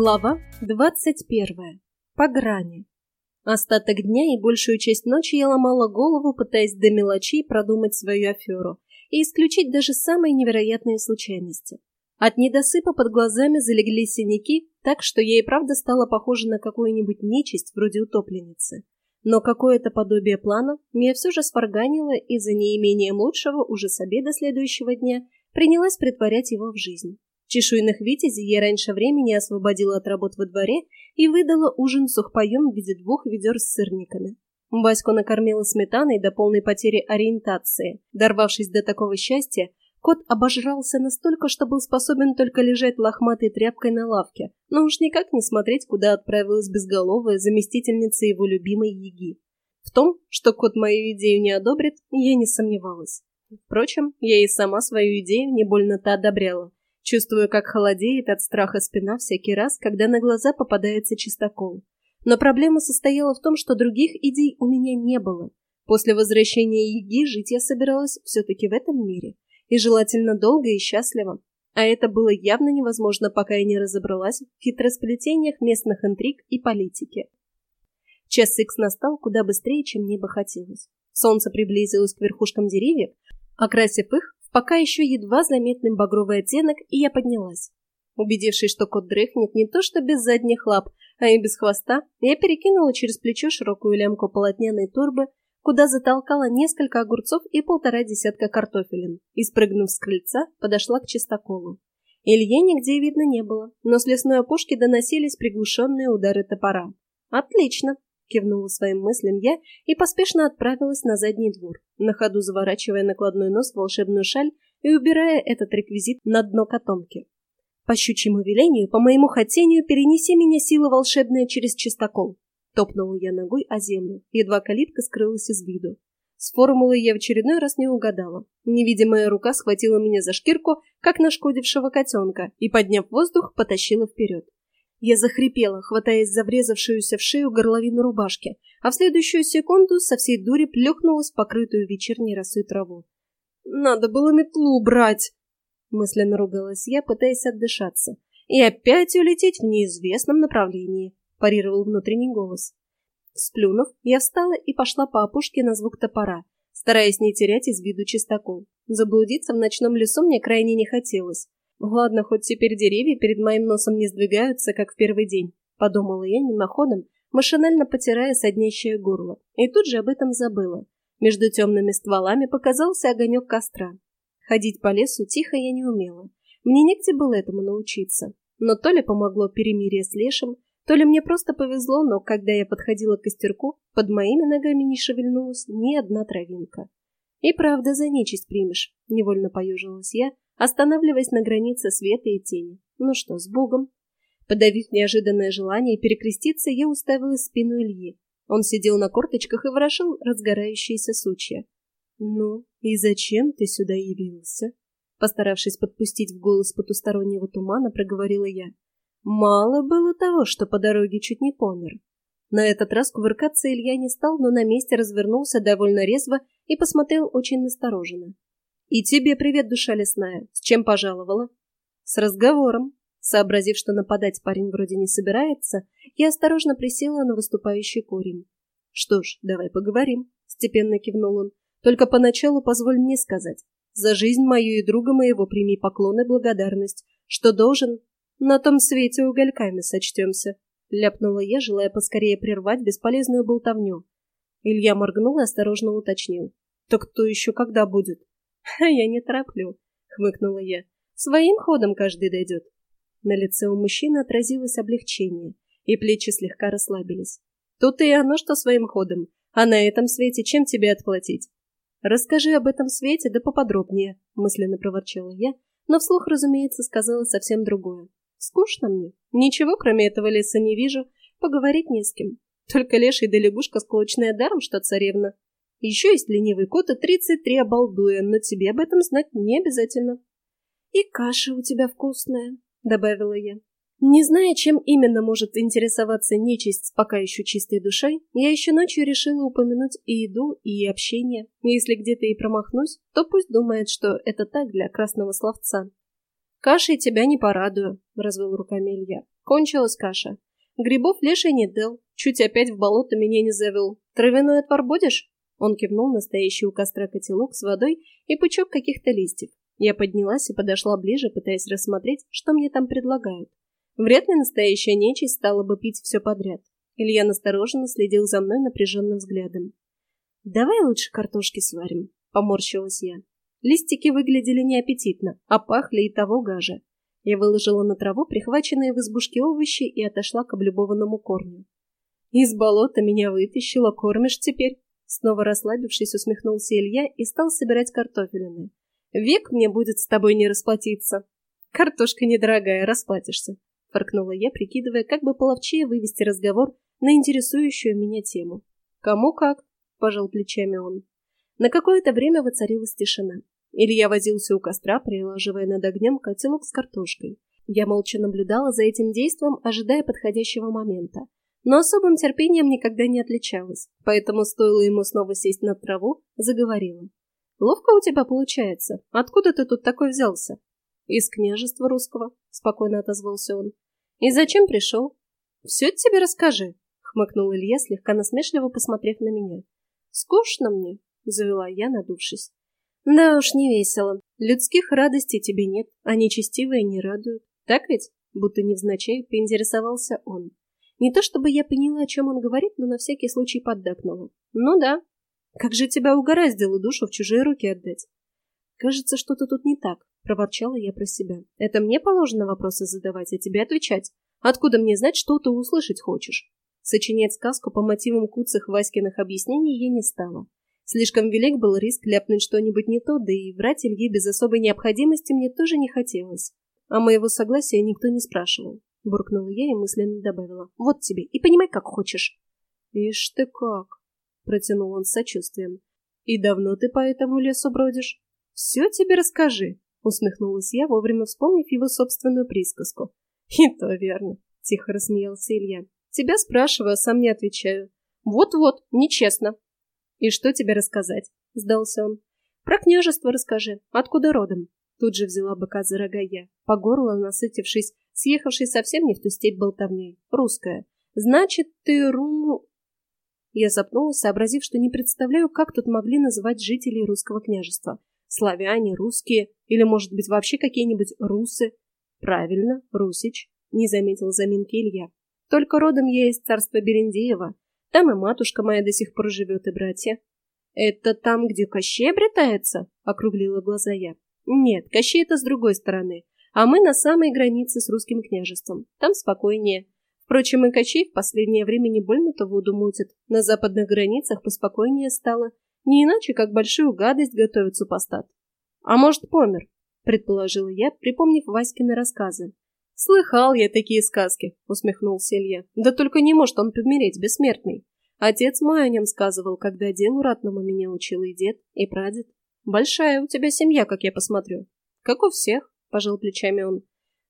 Глава 21. По грани. Остаток дня и большую часть ночи я ломала голову, пытаясь до мелочей продумать свою аферу и исключить даже самые невероятные случайности. От недосыпа под глазами залегли синяки, так что я и правда стала похожа на какую-нибудь нечисть вроде утопленницы. Но какое-то подобие плана меня все же сварганило и за неимением лучшего уже с обеда следующего дня принялась притворять его в жизнь. Чешуйных витязей я раньше времени освободила от работ во дворе и выдала ужин сухпоем в виде двух ведер с сырниками. Баську накормила сметаной до полной потери ориентации. Дорвавшись до такого счастья, кот обожрался настолько, что был способен только лежать лохматой тряпкой на лавке, но уж никак не смотреть, куда отправилась безголовая заместительница его любимой Еги. В том, что кот мою идею не одобрит, я не сомневалась. Впрочем, я и сама свою идею не больно-то одобряла. Чувствую, как холодеет от страха спина всякий раз, когда на глаза попадается чистокол. Но проблема состояла в том, что других идей у меня не было. После возвращения Еги жить я собиралась все-таки в этом мире. И желательно долго и счастливо. А это было явно невозможно, пока я не разобралась в хитросплетениях местных интриг и политики. Час икс настал куда быстрее, чем мне бы хотелось. Солнце приблизилось к верхушкам деревьев, окрасив их пока еще едва заметным багровый оттенок, и я поднялась. Убедившись, что кот дрыхнет не то что без задних лап, а и без хвоста, я перекинула через плечо широкую лямку полотняной турбы, куда затолкала несколько огурцов и полтора десятка картофелин, и, спрыгнув с крыльца, подошла к чистоколу. Илье нигде видно не было, но с лесной опушки доносились приглушенные удары топора. «Отлично!» Кивнула своим мыслям я и поспешно отправилась на задний двор, на ходу заворачивая накладной нос в волшебную шаль и убирая этот реквизит на дно котомки. По щучьему велению, по моему хотению, перенеси меня сила волшебная через чистокол. Топнула я ногой о землю, едва калитка скрылась из виду. С формулой я в очередной раз не угадала. Невидимая рука схватила меня за шкирку, как нашкодившего котенка, и, подняв воздух, потащила вперед. Я захрипела, хватаясь за врезавшуюся в шею горловину рубашки, а в следующую секунду со всей дури плюхнулась покрытую вечерней росой траву. «Надо было метлу брать!» Мысленно ругалась я, пытаясь отдышаться. «И опять улететь в неизвестном направлении», — парировал внутренний голос. Сплюнув, я встала и пошла по опушке на звук топора, стараясь не терять из виду чистокол. Заблудиться в ночном лесу мне крайне не хотелось. Ладно, хоть теперь деревья перед моим носом не сдвигаются, как в первый день, подумала я мимоходом, машинально потирая соднящее горло, и тут же об этом забыла. Между темными стволами показался огонек костра. Ходить по лесу тихо я не умела. Мне негде было этому научиться. Но то ли помогло перемирие с лешим, то ли мне просто повезло, но когда я подходила к костерку, под моими ногами не шевельнулась ни одна травинка. И правда за нечисть примешь, невольно поежилась я, останавливаясь на границе света и тени. Ну что, с Богом? Подавив неожиданное желание перекреститься, я уставилась спину Ильи. Он сидел на корточках и ворошил разгорающиеся сучья. «Ну, и зачем ты сюда явился?» Постаравшись подпустить в голос потустороннего тумана, проговорила я. «Мало было того, что по дороге чуть не помер». На этот раз кувыркаться Илья не стал, но на месте развернулся довольно резво и посмотрел очень настороженно. «И тебе привет, душа лесная. С чем пожаловала?» «С разговором». Сообразив, что нападать парень вроде не собирается, я осторожно присела на выступающий корень. «Что ж, давай поговорим», — степенно кивнул он. «Только поначалу позволь мне сказать. За жизнь мою и друга моего прими поклон и благодарность, что должен. На том свете угольками сочтемся», — ляпнула я, желая поскорее прервать бесполезную болтовню. Илья моргнул и осторожно уточнил. «Так кто еще когда будет?» «А я не тороплю», — хмыкнула я. «Своим ходом каждый дойдет». На лице у мужчины отразилось облегчение, и плечи слегка расслабились. «Тут и оно, что своим ходом. А на этом свете чем тебе отплатить?» «Расскажи об этом свете, да поподробнее», — мысленно проворчала я, но вслух, разумеется, сказала совсем другое. «Скучно мне. Ничего, кроме этого леса, не вижу. Поговорить не с кем. Только леший да лягушка склочная даром, что царевна. Еще есть ленивый кот и тридцать три обалдуя, но тебе об этом знать не обязательно. «И каша у тебя вкусная», — добавила я. Не зная, чем именно может интересоваться нечисть с пока еще чистой душой, я еще ночью решила упомянуть и еду, и общение. Если где-то и промахнусь, то пусть думает, что это так для красного словца. «Кашей тебя не порадую», — развел руками Илья. Кончилась каша. Грибов леший не дал. Чуть опять в болото меня не завел. Травяной отвар будешь? Он кивнул на стоящий у костра котелок с водой и пучок каких-то листьев. Я поднялась и подошла ближе, пытаясь рассмотреть, что мне там предлагают. Вряд ли настоящая нечисть стала бы пить все подряд. Илья настороженно следил за мной напряженным взглядом. «Давай лучше картошки сварим», — поморщилась я. Листики выглядели неаппетитно, а пахли и того гаже. Я выложила на траву прихваченные в избушке овощи и отошла к облюбованному корню. «Из болота меня вытащила, кормишь теперь?» Снова расслабившись, усмехнулся Илья и стал собирать картофелины. «Век мне будет с тобой не расплатиться». «Картошка недорогая, расплатишься», — фыркнула я, прикидывая, как бы половчее вывести разговор на интересующую меня тему. «Кому как?» — пожал плечами он. На какое-то время воцарилась тишина. Илья возился у костра, прилаживая над огнем котелок с картошкой. Я молча наблюдала за этим действом, ожидая подходящего момента. Но особым терпением никогда не отличалась, поэтому стоило ему снова сесть на траву, заговорила. «Ловко у тебя получается. Откуда ты тут такой взялся?» «Из княжества русского», — спокойно отозвался он. «И зачем пришел?» «Все тебе расскажи», — хмыкнул Илья, слегка насмешливо посмотрев на меня. «Скучно мне», — завела я, надувшись. «Да уж, не весело. Людских радостей тебе нет, а нечестивые не радуют. Так ведь?» Будто невзначай поинтересовался он. Не то чтобы я поняла, о чем он говорит, но на всякий случай поддакнула. «Ну да. Как же тебя угораздило душу в чужие руки отдать?» «Кажется, что-то тут не так», — проворчала я про себя. «Это мне положено вопросы задавать, а тебе отвечать. Откуда мне знать, что ты услышать хочешь?» Сочинять сказку по мотивам куцых Васькиных объяснений я не стала. Слишком велик был риск ляпнуть что-нибудь не то, да и врать Илье без особой необходимости мне тоже не хотелось. А моего согласия никто не спрашивал. Буркнула я и мысленно добавила. Вот тебе, и понимай, как хочешь. Ишь ты как, протянул он с сочувствием. И давно ты по этому лесу бродишь? Все тебе расскажи, усмехнулась я, вовремя вспомнив его собственную присказку. И то верно, тихо рассмеялся Илья. Тебя спрашиваю, а сам не отвечаю. Вот-вот, нечестно. «И что тебе рассказать?» — сдался он. «Про княжество расскажи. Откуда родом?» Тут же взяла быка за рога я, по горло насытившись, съехавшей совсем не в ту степь болтовней. Русская. «Значит, ты ру...» Я запнулась, сообразив, что не представляю, как тут могли называть жителей русского княжества. Славяне, русские, или, может быть, вообще какие-нибудь русы. Правильно, русич, не заметил заминки Илья. Только родом я из царства Берендеева, там и матушка моя до сих пор живет, и братья. Это там, где Кощей обретается? Округлила глаза я. Нет, Кощей это с другой стороны. А мы на самой границе с русским княжеством. Там спокойнее. Впрочем, и Кощей в последнее время не больно-то воду мутит. На западных границах поспокойнее стало. Не иначе, как большую гадость готовит супостат. А может, помер, предположила я, припомнив Васькины рассказы. «Слыхал я такие сказки», — усмехнулся Илья. «Да только не может он помереть, бессмертный. Отец мой о нем сказывал, когда делу ратному меня учил и дед, и прадед. Большая у тебя семья, как я посмотрю». «Как у всех», — пожал плечами он.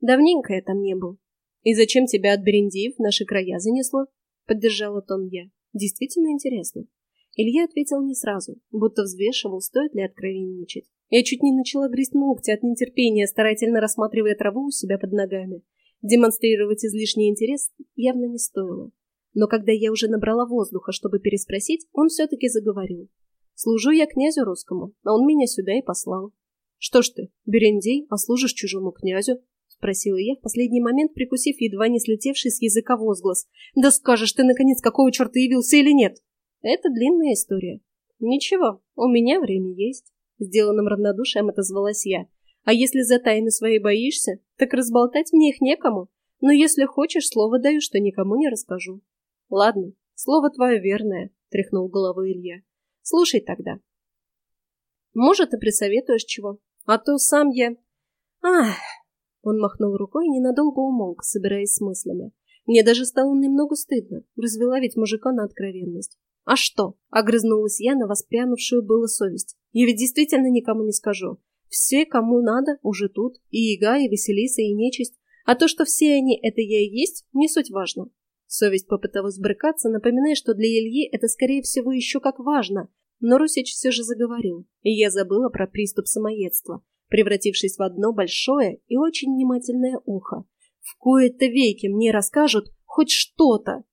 «Давненько я там не был». «И зачем тебя от Берендиев в наши края занесло?» — поддержала тон я. «Действительно интересно». Илья ответил не сразу, будто взвешивал, стоит ли откровенничать. Я чуть не начала грызть ногти от нетерпения, старательно рассматривая траву у себя под ногами. Демонстрировать излишний интерес явно не стоило. Но когда я уже набрала воздуха, чтобы переспросить, он все-таки заговорил. «Служу я князю русскому, а он меня сюда и послал». «Что ж ты, Берендей, а служишь чужому князю?» — спросила я, в последний момент прикусив едва не слетевший с языка возглас. «Да скажешь ты, наконец, какого черта явился или нет?» «Это длинная история». «Ничего, у меня время есть». Сделанным равнодушием отозвалась я. А если за тайны свои боишься, так разболтать мне их некому. Но если хочешь, слово даю, что никому не расскажу. Ладно, слово твое верное, тряхнул головой Илья. Слушай тогда. Может, и присоветуешь чего. А то сам я... Ах! Он махнул рукой и ненадолго умолк, собираясь с мыслями. Мне даже стало немного стыдно. Развела ведь мужика на откровенность. «А что?» — огрызнулась я на воспрянувшую было совесть. «Я ведь действительно никому не скажу. Все, кому надо, уже тут. И Ига, и Василиса, и Нечисть. А то, что все они — это я и есть, не суть важно». Совесть попыталась брыкаться, напоминая, что для Ильи это, скорее всего, еще как важно. Но Русич все же заговорил, и я забыла про приступ самоедства, превратившись в одно большое и очень внимательное ухо. В кои-то веки мне расскажут хоть что-то.